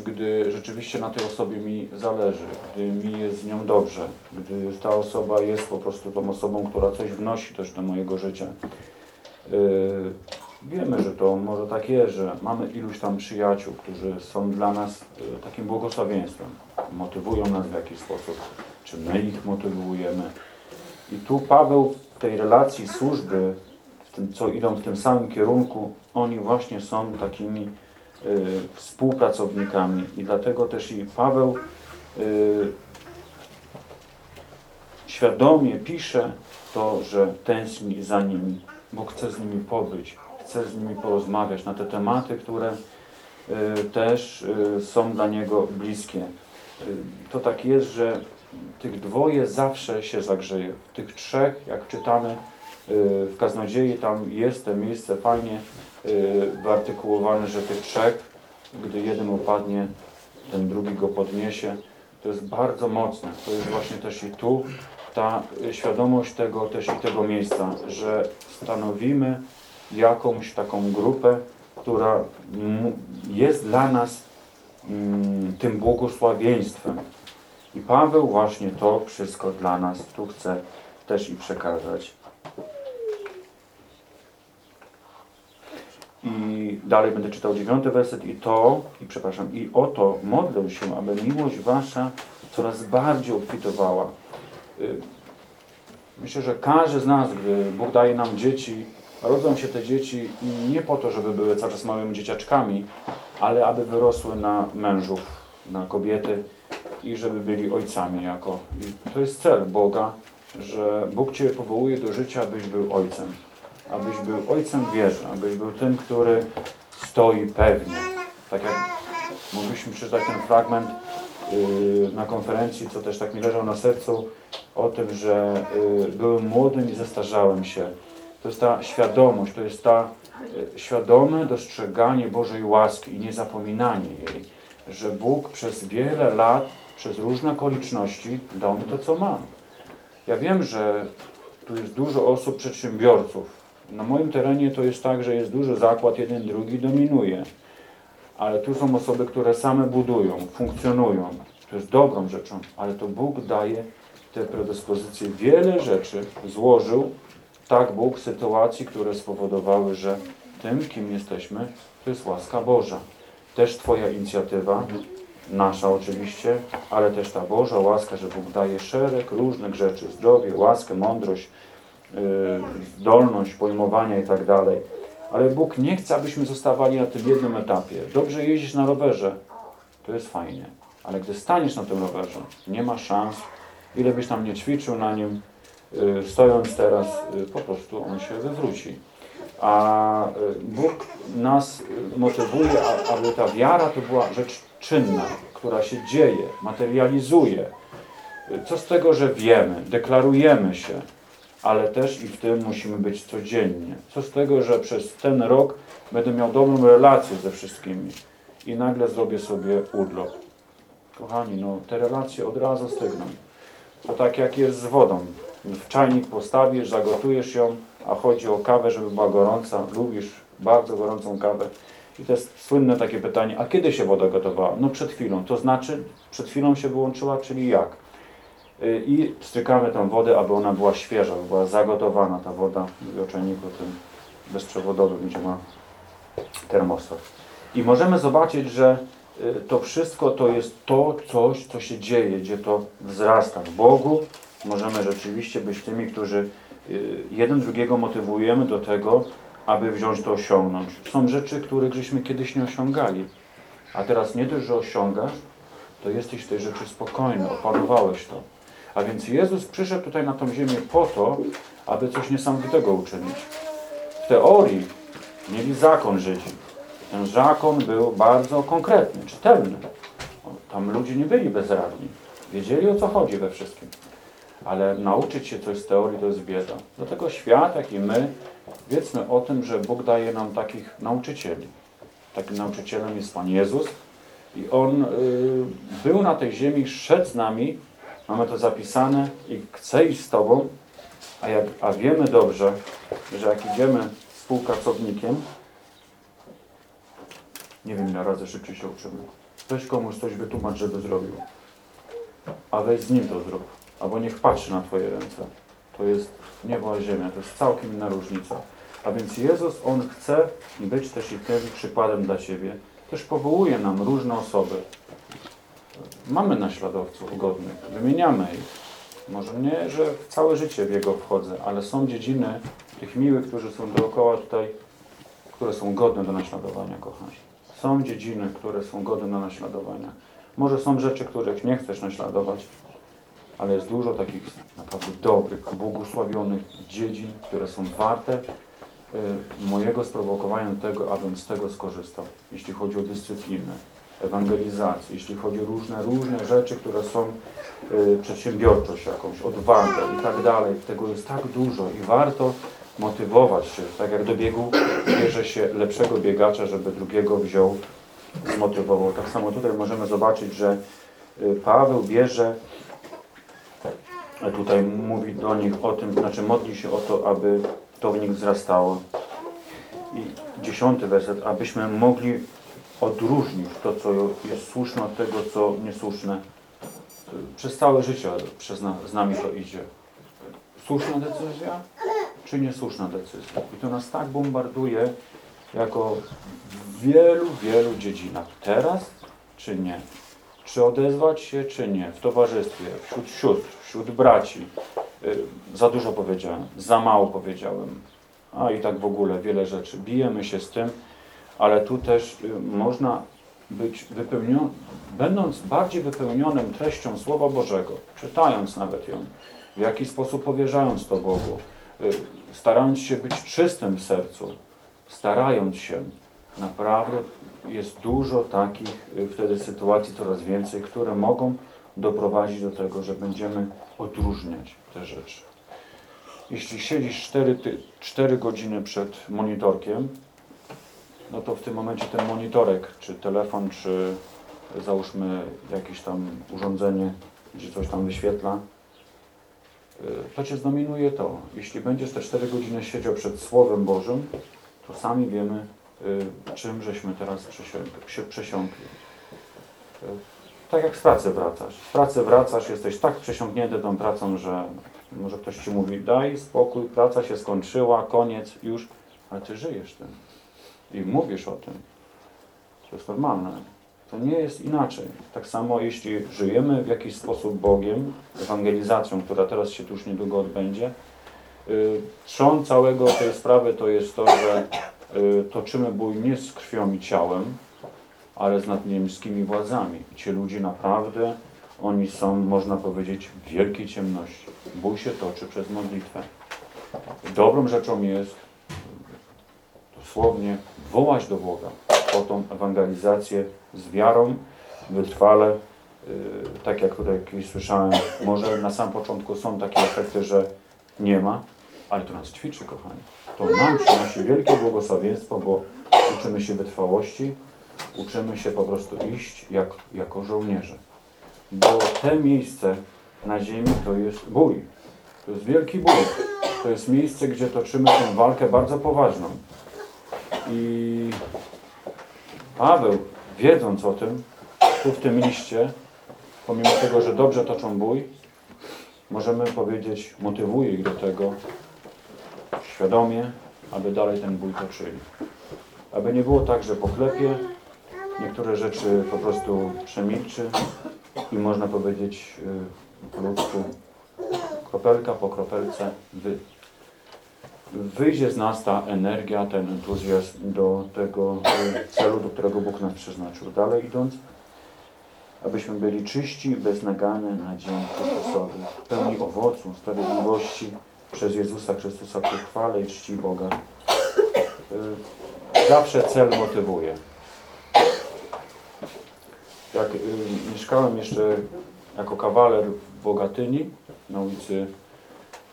gdy rzeczywiście na tej osobie mi zależy, gdy mi jest z nią dobrze, gdy ta osoba jest po prostu tą osobą, która coś wnosi też do mojego życia. Yy, wiemy, że to może tak jest, że mamy iluś tam przyjaciół, którzy są dla nas yy, takim błogosławieństwem. Motywują nas w jakiś sposób, czy my ich motywujemy. I tu Paweł w tej relacji służby tym, co idą w tym samym kierunku, oni właśnie są takimi y, współpracownikami. I dlatego też i Paweł y, świadomie pisze to, że tęskni za nimi, bo chce z nimi pobyć, chce z nimi porozmawiać na te tematy, które y, też y, są dla niego bliskie. Y, To tak jest, że tych dwoje zawsze się zagrzeje. Tych trzech, jak czytamy w Kaznodziei, tam jest to miejsce fajnie wyartykułowane, że tych trzech, gdy jeden upadnie, ten drugi go podniesie. To jest bardzo mocne. To jest właśnie też i tu ta świadomość tego też i tego miejsca, że stanowimy jakąś taką grupę, która jest dla nas mm, tym błogosławieństwem. I Paweł właśnie to wszystko dla nas tu chce też i przekazać. I dalej będę czytał dziewiąty werset i to, i przepraszam, i oto modlę się, aby miłość wasza coraz bardziej obfitowała. Y, Myślę, że każdy z nas, gdy Bóg daje nam dzieci, rodzą się te dzieci nie po to, żeby były cały czas małymi dzieciaczkami, ale aby wyrosły na mężów, na kobiety i żeby byli ojcami jako. I to jest cel Boga, że Bóg Cię powołuje do życia, abyś był ojcem. Abyś był ojcem wierzy, abyś był tym, który stoi pewnie. Tak jak mogliśmy przeczytać ten fragment yy, na konferencji, co też tak mi leżał na sercu, o tym, że yy, byłem młodym i zestarzałem się. To jest ta świadomość, to jest ta yy, świadome dostrzeganie Bożej łaski i niezapominanie jej, że Bóg przez wiele lat, przez różne okoliczności dał mi to, co mam. Ja wiem, że tu jest dużo osób, przedsiębiorców. Na moim terenie to jest tak, że jest duży zakład, jeden, drugi dominuje. Ale tu są osoby, które same budują, funkcjonują. To jest dobrą rzeczą, ale to Bóg daje te predyspozycje. Wiele rzeczy złożył tak Bóg sytuacji, które spowodowały, że tym, kim jesteśmy, to jest łaska Boża. Też Twoja inicjatywa, nasza oczywiście, ale też ta Boża łaska, że Bóg daje szereg różnych rzeczy, zdrowie, łaskę, mądrość, yy, zdolność pojmowania i tak dalej. Ale Bóg nie chce, abyśmy zostawali na tym jednym etapie. Dobrze jeździsz na rowerze, to jest fajnie, ale gdy staniesz na tym rowerze, nie ma szans, ile byś tam nie ćwiczył na nim, yy, stojąc teraz, yy, po prostu on się wywróci. A y, Bóg nas y, motywuje, aby ta wiara to była rzecz czynna, która się dzieje, materializuje. Y, Co z tego, że wiemy, deklarujemy się, ale też i w tym musimy być codziennie. Co z tego, że przez ten rok będę miał dobrą relację ze wszystkimi i nagle zrobię sobie urlop. Kochani, no te relacje od razu stygną. To tak jak jest z wodą. W czajnik postawisz, zagotujesz ją, a chodzi o kawę, żeby była gorąca. Lubisz bardzo gorącą kawę. I to jest słynne takie pytanie, a kiedy się woda gotowała? No przed chwilą. To znaczy, przed chwilą się wyłączyła, czyli jak? Y, I strykamy tą wodę, aby ona była świeża, aby była zagotowana ta woda w czajniku tym bezprzewodowym, gdzie ma termostat. I możemy zobaczyć, że to wszystko to jest to coś, co się dzieje, gdzie to wzrasta w Bogu. Możemy rzeczywiście być tymi, którzy y, jeden drugiego motywujemy do tego, aby wziąć to osiągnąć. Są rzeczy, których żeśmy kiedyś nie osiągali. A teraz nie dość, że osiągasz, to jesteś w tej rzeczy spokojny, opanowałeś to. A więc Jezus przyszedł tutaj na tą ziemię po to, aby coś niesamowitego uczynić. W teorii mieli zakon Żydzi. Ten zakon był bardzo konkretny, czytelny. Tam ludzie nie byli bezradni. Wiedzieli o co chodzi we wszystkim. Ale nauczyć się coś z teorii to jest bieda. Dlatego świat, jak i my, wiedzmy o tym, że Bóg daje nam takich nauczycieli. Takim nauczycielem jest Pan Jezus. I On y, był na tej ziemi, szedł z nami, mamy to zapisane i chce iść z Tobą, a, jak, a wiemy dobrze, że jak idziemy współpracownikiem, nie wiem ile razy szybciej się uczymy. Weź komuś coś wytłumacz, żeby zrobił. A weź z nim to zrób. Albo niech patrzy na Twoje ręce. To jest niebo a ziemia. To jest całkiem inna różnica. A więc Jezus, On chce być też i tym przykładem dla Ciebie. Też powołuje nam różne osoby. Mamy naśladowców godnych, wymieniamy ich. Może nie, że całe życie w jego wchodzę, ale są dziedziny tych miłych, którzy są dookoła tutaj, które są godne do naśladowania, kochani. Są dziedziny, które są godne do naśladowania. Może są rzeczy, których nie chcesz naśladować, ale jest dużo takich naprawdę dobrych, błogosławionych dziedzin, które są warte y, mojego sprowokowania do tego, abym z tego skorzystał. Jeśli chodzi o dyscyplinę, ewangelizację, jeśli chodzi o różne, różne rzeczy, które są y, przedsiębiorczość jakąś, odwagę i tak dalej. Tego jest tak dużo i warto motywować się, tak jak do biegu bierze się lepszego biegacza, żeby drugiego wziął, zmotywował. Tak samo tutaj możemy zobaczyć, że y, Paweł bierze Tutaj mówi do nich o tym, znaczy modli się o to, aby to w nich wzrastało. I dziesiąty werset, abyśmy mogli odróżnić to, co jest słuszne od tego, co niesłuszne. Przez całe życie przez na, z nami to idzie. Słuszna decyzja, czy niesłuszna decyzja? I to nas tak bombarduje, jako w wielu, wielu dziedzinach. Teraz, czy nie? Czy odezwać się, czy nie? W towarzystwie, wśród sióstr, wśród braci. Y, Za dużo powiedziałem, za mało powiedziałem. A i tak w ogóle wiele rzeczy. Bijemy się z tym, ale tu też y, można być wypełnionym, będąc bardziej wypełnionym treścią Słowa Bożego, czytając nawet ją, w jaki sposób powierzając to Bogu, starając się być czystym w sercu, starając się, naprawdę jest dużo takich y, wtedy sytuacji, coraz więcej, które mogą doprowadzić do tego, że będziemy odróżniać te rzeczy. Jeśli siedzisz 4, 4 godziny przed monitorkiem, no to w tym momencie ten monitorek, czy telefon, czy załóżmy jakieś tam urządzenie, gdzie coś tam wyświetla, y, to Cię zdominuje to. Jeśli będziesz te 4 godziny siedział przed Słowem Bożym, to sami wiemy, y, czym żeśmy teraz się przesiąkli. Y, Tak jak z pracy wracasz. Z pracy wracasz, jesteś tak przesiąknięty tą pracą, że może ktoś Ci mówi, daj spokój, praca się skończyła, koniec, już, ale Ty żyjesz tym. I mówisz o tym. To jest normalne. To nie jest inaczej. Tak samo jeśli żyjemy w jakiś sposób Bogiem, ewangelizacją, która teraz się tu już niedługo odbędzie, y, trzon całego tej sprawy to jest to, że y, toczymy bój nie z krwią i ciałem, ale z nadniemskimi władzami. I ci ludzie naprawdę, oni są, można powiedzieć, w wielkiej ciemności. Bój się toczy przez modlitwę. Dobrą rzeczą jest dosłownie wołać do Boga o tą ewangelizację z wiarą, wytrwale, yy, tak jak tutaj kiedyś słyszałem, może na sam początku są takie efekty, że nie ma, ale to nas ćwiczy, kochani. To nam przynosi wielkie błogosławieństwo, bo uczymy się wytrwałości, uczymy się po prostu iść jak, jako żołnierze. Bo te miejsce na ziemi to jest bój. To jest wielki bój. To jest miejsce, gdzie toczymy tę walkę bardzo poważną. I Paweł, wiedząc o tym, tu w tym liście, pomimo tego, że dobrze toczą bój, możemy powiedzieć, motywuje ich do tego świadomie, aby dalej ten bój toczyli. Aby nie było tak, że poklepie, niektóre rzeczy po prostu przemilczy i można powiedzieć y, po ludzku kropelka po kropelce wy, wyjdzie z nas ta energia, ten entuzjazm do tego celu, do którego Bóg nas przeznaczył. Dalej idąc, abyśmy byli czyści i beznagane na dzień Chrystusowy, pełni owocu sprawiedliwości przez Jezusa Chrystusa ku chwale i czci Boga. Y, Zawsze cel motywuje. Jak y, mieszkałem jeszcze jako kawaler w Bogatyni na ulicy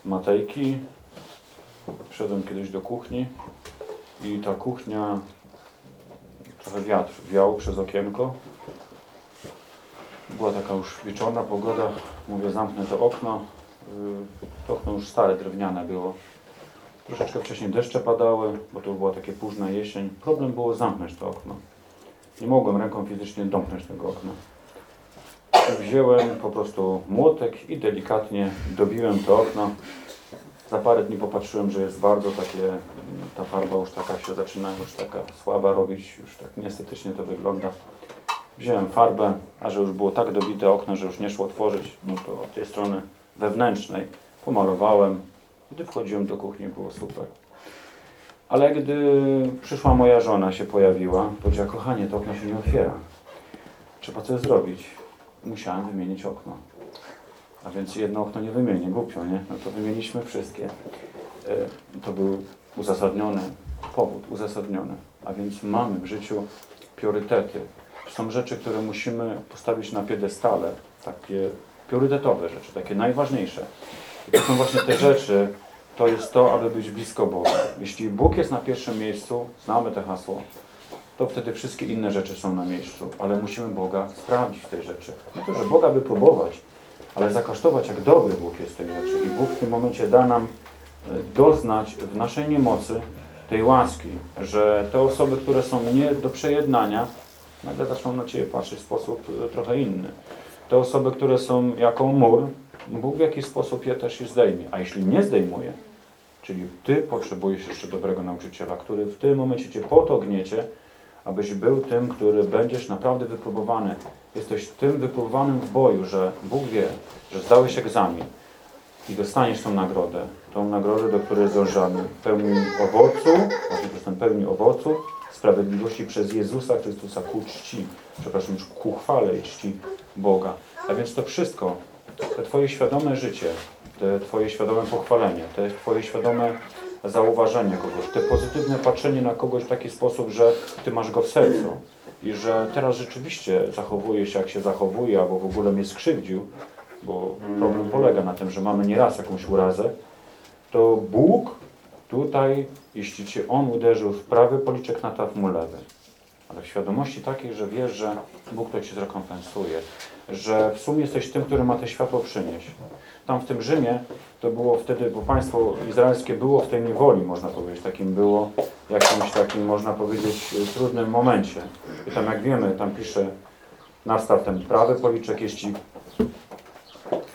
Matejki, Wszedłem kiedyś do kuchni i ta kuchnia, trochę wiatr wiał przez okienko. Była taka już wieczorna pogoda, mówię zamknę to okno. Yy, To okno już stare, drewniane było. Troszeczkę wcześniej deszcze padały, bo to była takie późna jesień. Problem było zamknąć to okno. Nie mogłem ręką fizycznie domknąć tego okna. Wziąłem po prostu młotek i delikatnie dobiłem to okno. Za parę dni popatrzyłem, że jest bardzo takie, ta farba już taka się zaczyna już taka słaba robić, już tak niestetycznie to wygląda. Wziąłem farbę, a że już było tak dobite okno, że już nie szło otworzyć, no to od tej strony wewnętrznej. Pomalowałem. Gdy wchodziłem do kuchni, było super. Ale gdy przyszła moja żona, się pojawiła, powiedziała, kochanie, to okno się nie otwiera. Trzeba coś zrobić. Musiałem wymienić okno. A więc jedno okno nie wymienię, głupio, nie? No to wymieniliśmy wszystkie. E, To był uzasadniony powód, uzasadniony. A więc mamy w życiu priorytety. Są rzeczy, które musimy postawić na piedestale, takie priorytetowe rzeczy, takie najważniejsze. I to są właśnie te rzeczy, to jest to, aby być blisko Boga. Jeśli Bóg jest na pierwszym miejscu, znamy to hasło, to wtedy wszystkie inne rzeczy są na miejscu. Ale musimy Boga sprawdzić w tej rzeczy. Nie to, że Boga wypróbować, ale zakosztować, jak dobry Bóg jest tej rzeczy. I Bóg w tym momencie da nam e, doznać w naszej niemocy tej łaski, że te osoby, które są nie do przejednania, nagle zaczną na Ciebie patrzeć w sposób e, trochę inny. Te osoby, które są jako mur, Bóg w jakiś sposób je też je zdejmie. A jeśli nie zdejmuje, czyli Ty potrzebujesz jeszcze dobrego nauczyciela, który w tym momencie Cię po to gniecie, abyś był tym, który będziesz naprawdę wypróbowany. Jesteś tym wypróbowanym w boju, że Bóg wie, że zdałeś egzamin i dostaniesz tą nagrodę. Tą nagrodę, do której dążamy. Pełni owocu, właśnie to ten pełni owocu, sprawiedliwości przez Jezusa Chrystusa ku czci, przepraszam, już ku chwale i czci Boga. A więc to wszystko, te Twoje świadome życie, te Twoje świadome pochwalenie, te Twoje świadome zauważenie kogoś, te pozytywne patrzenie na kogoś w taki sposób, że Ty masz go w sercu i że teraz rzeczywiście zachowuje się jak się zachowuje, albo w ogóle mnie skrzywdził, bo problem polega na tym, że mamy nieraz jakąś urazę, to Bóg tutaj, jeśli Cię On uderzył w prawy policzek, nataw mu lewy. Ale w świadomości takiej, że wiesz, że Bóg to Ci zrekompensuje, że w sumie jesteś tym, który ma te światło przynieść. Tam w tym Rzymie to było wtedy, bo państwo izraelskie było w tej niewoli, można powiedzieć, takim było jakimś takim, można powiedzieć, trudnym momencie. I tam jak wiemy, tam pisze, nastaw ten prawy policzek, jeśli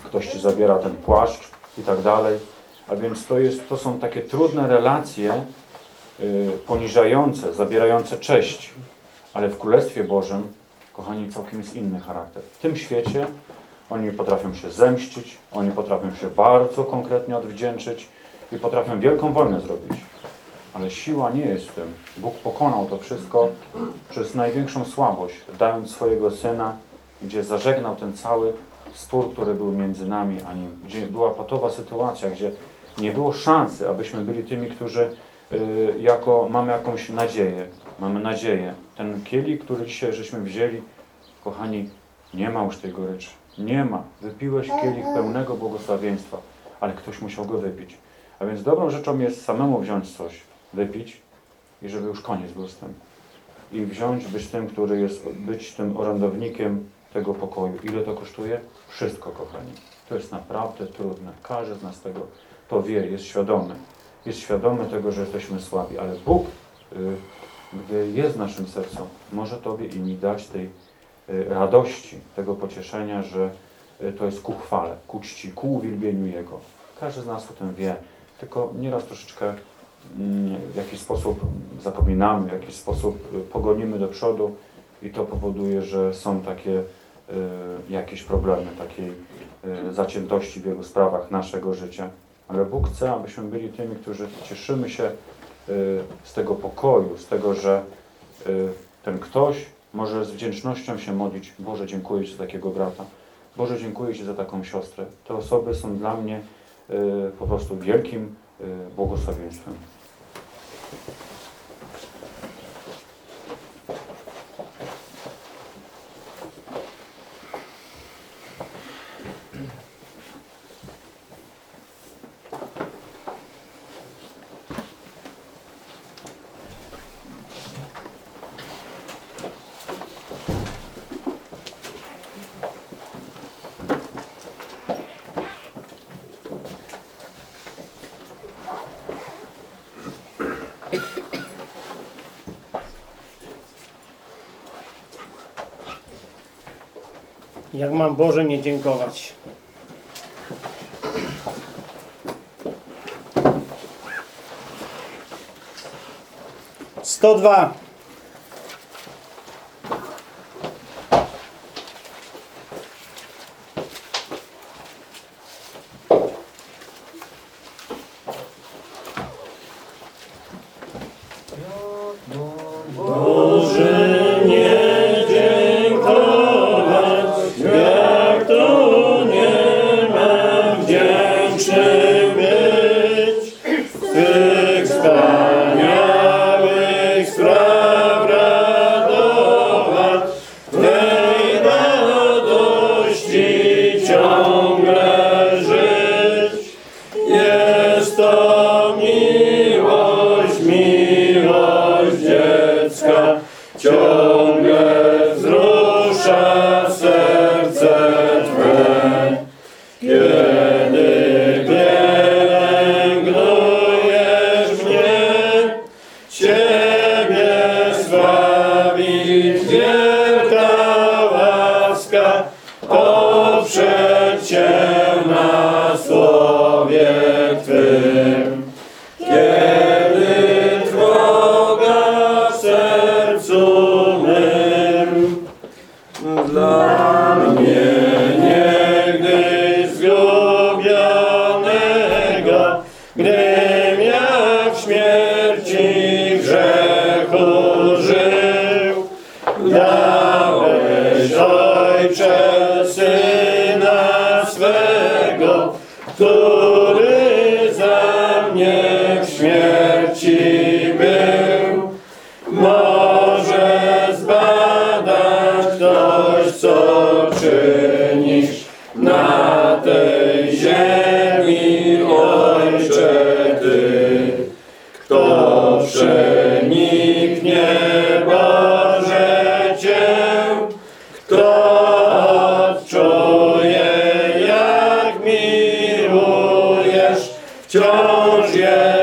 ktoś Ci zabiera ten płaszcz i tak dalej. A więc to, jest, to są takie trudne relacje, y, poniżające, zabierające cześć. Ale w Królestwie Bożym, kochani, całkiem jest inny charakter. W tym świecie oni potrafią się zemścić, oni potrafią się bardzo konkretnie odwdzięczyć i potrafią wielką wojnę zrobić. Ale siła nie jest w tym. Bóg pokonał to wszystko przez największą słabość, dając swojego Syna, gdzie zażegnał ten cały spór, który był między nami a Nim. Gdzie była patowa sytuacja, gdzie nie było szansy, abyśmy byli tymi, którzy y, jako, mamy jakąś nadzieję. Mamy nadzieję. Ten kielich, który dzisiaj żeśmy wzięli, kochani, nie ma już tej goryczy. Nie ma. Wypiłeś kielich pełnego błogosławieństwa, ale ktoś musiał go wypić. A więc dobrą rzeczą jest samemu wziąć coś, wypić i żeby już koniec był z tym. I wziąć, być tym, który jest, być tym orędownikiem tego pokoju. Ile to kosztuje? Wszystko, kochani. To jest naprawdę trudne. Każdy z nas tego to wie, jest świadomy. Jest świadomy tego, że jesteśmy słabi, ale Bóg, y, gdy jest w naszym sercu, może Tobie i mi dać tej y, radości, tego pocieszenia, że y, to jest ku chwale, ku czci, ku uwielbieniu Jego. Każdy z nas o tym wie, tylko nieraz troszeczkę mm, w jakiś sposób zapominamy, w jakiś sposób y, pogonimy do przodu i to powoduje, że są takie y, jakieś problemy, takiej y, zaciętości w wielu sprawach naszego życia. Ale Bóg chce, abyśmy byli tymi, którzy cieszymy się y, z tego pokoju, z tego, że y, ten ktoś może z wdzięcznością się modlić. Boże, dziękuję Ci za takiego brata. Boże, dziękuję Ci za taką siostrę. Te osoby są dla mnie y, po prostu wielkim y, błogosławieństwem. Mam Boże nie dziękować? Sto dwa. Wciąż jest